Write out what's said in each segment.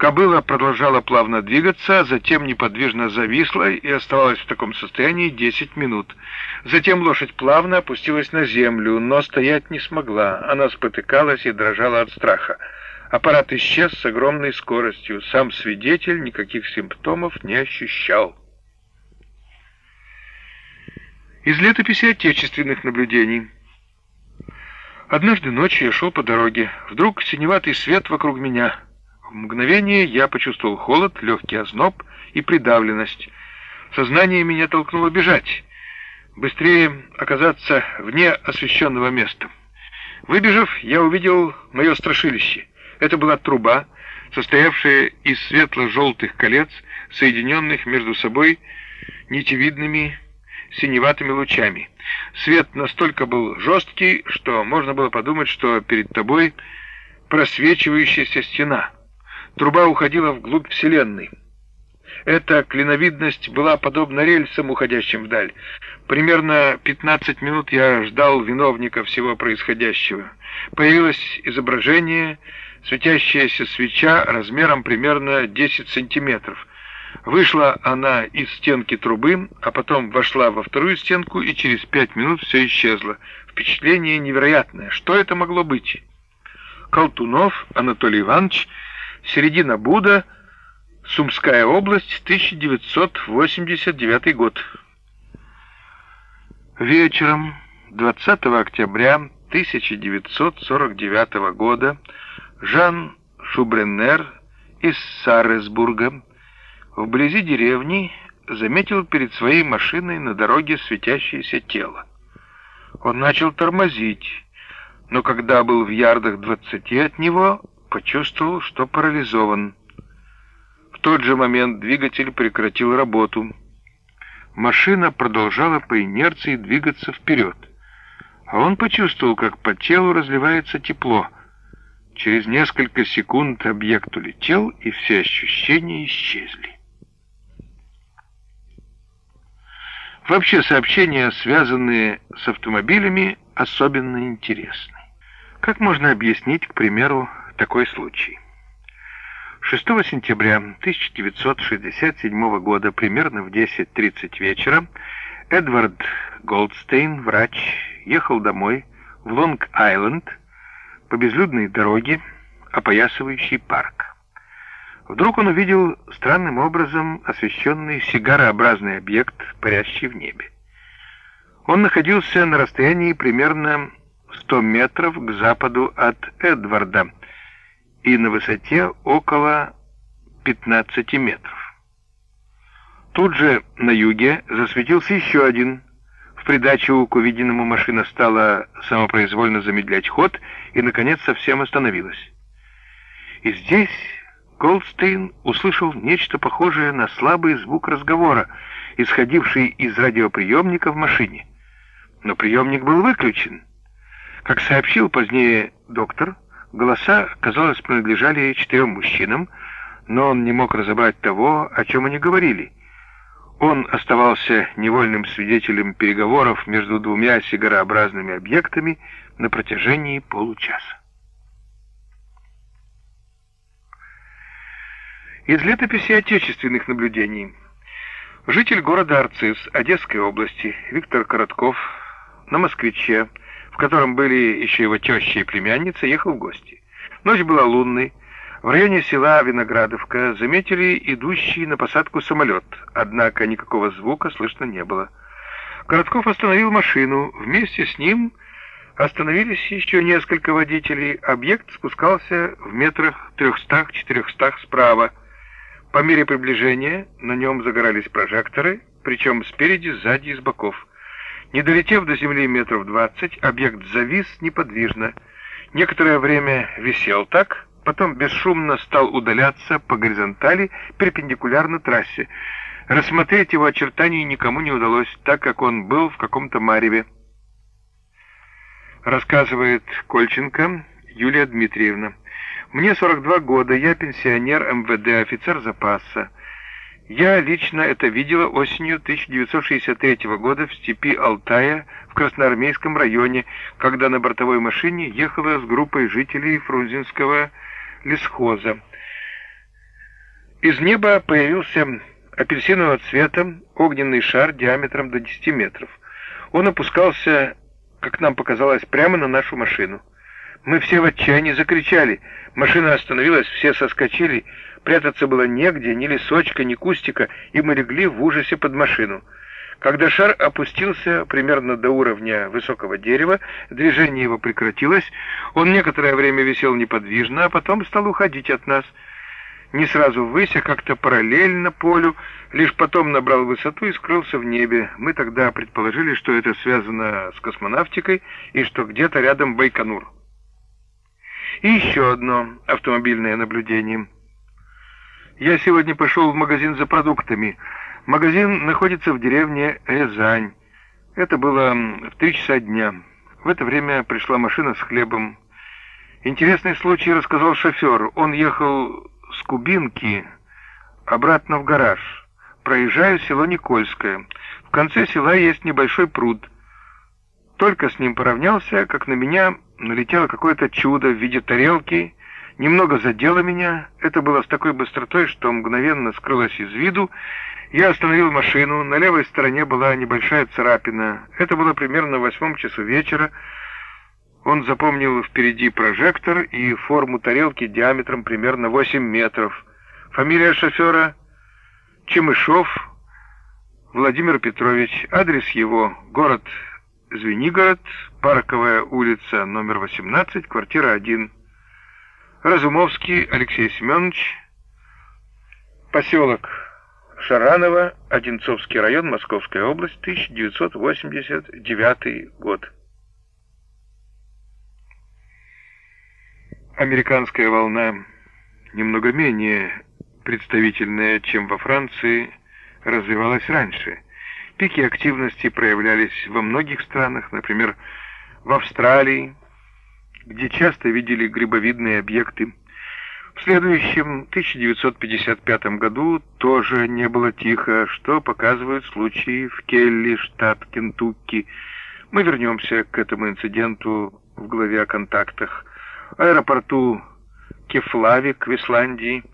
Кобыла продолжала плавно двигаться, затем неподвижно зависла и оставалась в таком состоянии 10 минут. Затем лошадь плавно опустилась на землю, но стоять не смогла. Она спотыкалась и дрожала от страха. Аппарат исчез с огромной скоростью. Сам свидетель никаких симптомов не ощущал. Из летописи отечественных наблюдений. Однажды ночью я шел по дороге. Вдруг синеватый свет вокруг меня. Мгновение я почувствовал холод, легкий озноб и придавленность. Сознание меня толкнуло бежать. Быстрее оказаться вне освещенного места. Выбежав, я увидел мое страшилище. Это была труба, состоявшая из светло-желтых колец, соединенных между собой нитевидными синеватыми лучами. Свет настолько был жесткий, что можно было подумать, что перед тобой просвечивающаяся стена. Труба уходила вглубь Вселенной. Эта клиновидность была подобна рельсам, уходящим вдаль. Примерно 15 минут я ждал виновника всего происходящего. Появилось изображение, светящаяся свеча размером примерно 10 сантиметров. Вышла она из стенки трубы, а потом вошла во вторую стенку, и через пять минут все исчезло. Впечатление невероятное. Что это могло быть? Колтунов Анатолий Иванович, середина Буда, Сумская область, 1989 год. Вечером 20 октября 1949 года Жан Шубреннер из Сарресбурга вблизи деревни заметил перед своей машиной на дороге светящееся тело. Он начал тормозить, но когда был в ярдах двадцати от него, почувствовал, что парализован. В тот же момент двигатель прекратил работу. Машина продолжала по инерции двигаться вперед, а он почувствовал, как по телу разливается тепло. Через несколько секунд объект улетел, и все ощущения исчезли. Вообще сообщения, связанные с автомобилями, особенно интересны. Как можно объяснить, к примеру, такой случай? 6 сентября 1967 года, примерно в 10.30 вечера, Эдвард Голдстейн, врач, ехал домой в Лонг-Айленд по безлюдной дороге, опоясывающей парк. Вдруг он увидел странным образом освещенный сигарообразный объект, парящий в небе. Он находился на расстоянии примерно 100 метров к западу от Эдварда и на высоте около 15 метров. Тут же на юге засветился еще один. В придачу к увиденному машина стала самопроизвольно замедлять ход и, наконец, совсем остановилась. И здесь Голдстейн услышал нечто похожее на слабый звук разговора, исходивший из радиоприемника в машине. Но приемник был выключен. Как сообщил позднее доктор, голоса, казалось, принадлежали четырем мужчинам, но он не мог разобрать того, о чем они говорили. Он оставался невольным свидетелем переговоров между двумя сигарообразными объектами на протяжении получаса. Из летописи отечественных наблюдений. Житель города Арцис Одесской области Виктор Коротков на «Москвиче», котором были еще его теща и племянница, ехал в гости. Ночь была лунной. В районе села Виноградовка заметили идущий на посадку самолет, однако никакого звука слышно не было. Коротков остановил машину. Вместе с ним остановились еще несколько водителей. Объект спускался в метрах трехстах-четырехстах справа. По мере приближения на нем загорались прожекторы, причем спереди, сзади и с боков. Не долетев до земли метров двадцать, объект завис неподвижно. Некоторое время висел так, потом бесшумно стал удаляться по горизонтали перпендикулярно трассе. Рассмотреть его очертания никому не удалось, так как он был в каком-то мареве. Рассказывает Кольченко Юлия Дмитриевна. Мне 42 года, я пенсионер МВД, офицер запаса. Я лично это видела осенью 1963 года в степи Алтая в Красноармейском районе, когда на бортовой машине ехала с группой жителей Фрунзенского лесхоза. Из неба появился апельсинового цвета огненный шар диаметром до 10 метров. Он опускался, как нам показалось, прямо на нашу машину. Мы все в отчаянии закричали. Машина остановилась, все соскочили. Прятаться было негде, ни лесочка, ни кустика, и мы легли в ужасе под машину. Когда шар опустился примерно до уровня высокого дерева, движение его прекратилось, он некоторое время висел неподвижно, а потом стал уходить от нас. Не сразу ввысь, а как-то параллельно полю, лишь потом набрал высоту и скрылся в небе. Мы тогда предположили, что это связано с космонавтикой и что где-то рядом Байконур. И еще одно автомобильное наблюдение. Я сегодня пошел в магазин за продуктами. Магазин находится в деревне Рязань. Это было в три часа дня. В это время пришла машина с хлебом. Интересный случай рассказал шофер. Он ехал с Кубинки обратно в гараж. Проезжаю село Никольское. В конце села есть небольшой пруд. Только с ним поравнялся, как на меня налетело какое-то чудо в виде тарелки, немного задело меня. Это было с такой быстротой, что мгновенно скрылось из виду. Я остановил машину. На левой стороне была небольшая царапина. Это было примерно в восьмом часу вечера. Он запомнил впереди прожектор и форму тарелки диаметром примерно 8 метров. Фамилия шофера Чемышов Владимир Петрович. Адрес его город Звенигород, Парковая улица, номер 18, квартира 1. Разумовский Алексей Семенович, поселок Шараново, Одинцовский район, Московская область, 1989 год. Американская волна, немного менее представительная, чем во Франции, развивалась раньше – Пики активности проявлялись во многих странах, например, в Австралии, где часто видели грибовидные объекты. В следующем 1955 году тоже не было тихо, что показывают случаи в Келли, штат Кентукки. Мы вернемся к этому инциденту в главе о контактах. Аэропорту Кефлавик в Исландии –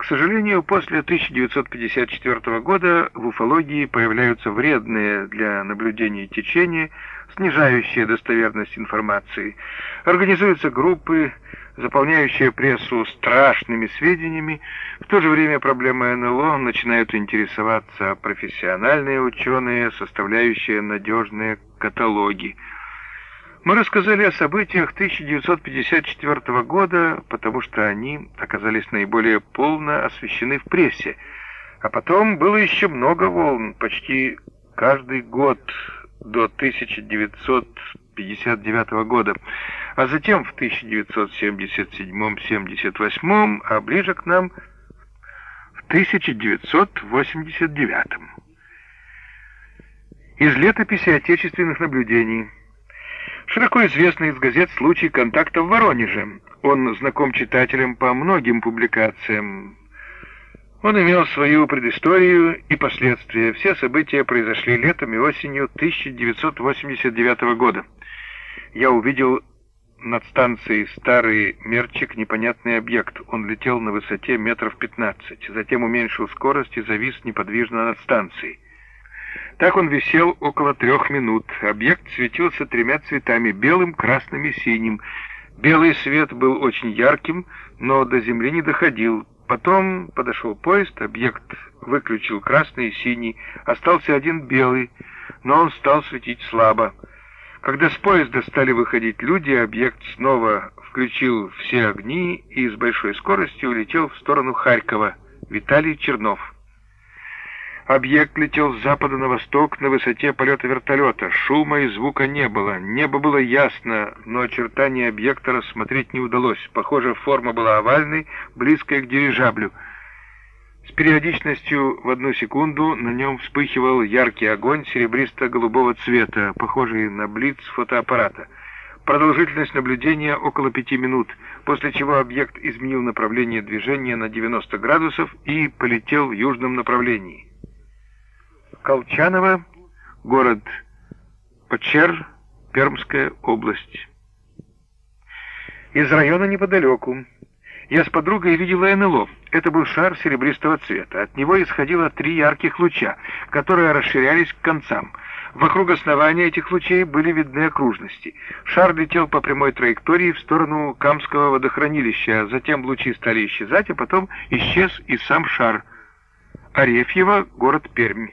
к сожалению, после 1954 года в уфологии появляются вредные для наблюдения течения, снижающие достоверность информации. Организуются группы, заполняющие прессу страшными сведениями. В то же время проблемы НЛО начинают интересоваться профессиональные ученые, составляющие надежные каталоги. Мы рассказали о событиях 1954 года, потому что они оказались наиболее полно освещены в прессе. А потом было еще много волн, почти каждый год до 1959 года, а затем в 1977-78, а ближе к нам в 1989. Из летописи отечественных наблюдений – Широко известный из газет случай контакта в Воронеже. Он знаком читателям по многим публикациям. Он имел свою предысторию и последствия. Все события произошли летом и осенью 1989 года. Я увидел над станцией старый мерчик непонятный объект. Он летел на высоте метров 15, затем уменьшил скорость и завис неподвижно над станцией. Так он висел около трех минут. Объект светился тремя цветами — белым, красным и синим. Белый свет был очень ярким, но до земли не доходил. Потом подошел поезд, объект выключил красный и синий, остался один белый, но он стал светить слабо. Когда с поезда стали выходить люди, объект снова включил все огни и с большой скоростью улетел в сторону Харькова. Виталий Чернов. Объект летел с запада на восток на высоте полета вертолета. Шума и звука не было. Небо было ясно, но очертания объекта рассмотреть не удалось. Похоже, форма была овальной, близкой к дирижаблю. С периодичностью в одну секунду на нем вспыхивал яркий огонь серебристо-голубого цвета, похожий на блиц фотоаппарата. Продолжительность наблюдения около пяти минут, после чего объект изменил направление движения на 90 градусов и полетел в южном направлении. Колчаново, город Почер, Пермская область. Из района неподалеку. Я с подругой видела НЛО. Это был шар серебристого цвета. От него исходило три ярких луча, которые расширялись к концам. Вокруг основания этих лучей были видны окружности. Шар летел по прямой траектории в сторону Камского водохранилища, затем лучи стали исчезать, а потом исчез и сам шар. Арефьево, город Пермь.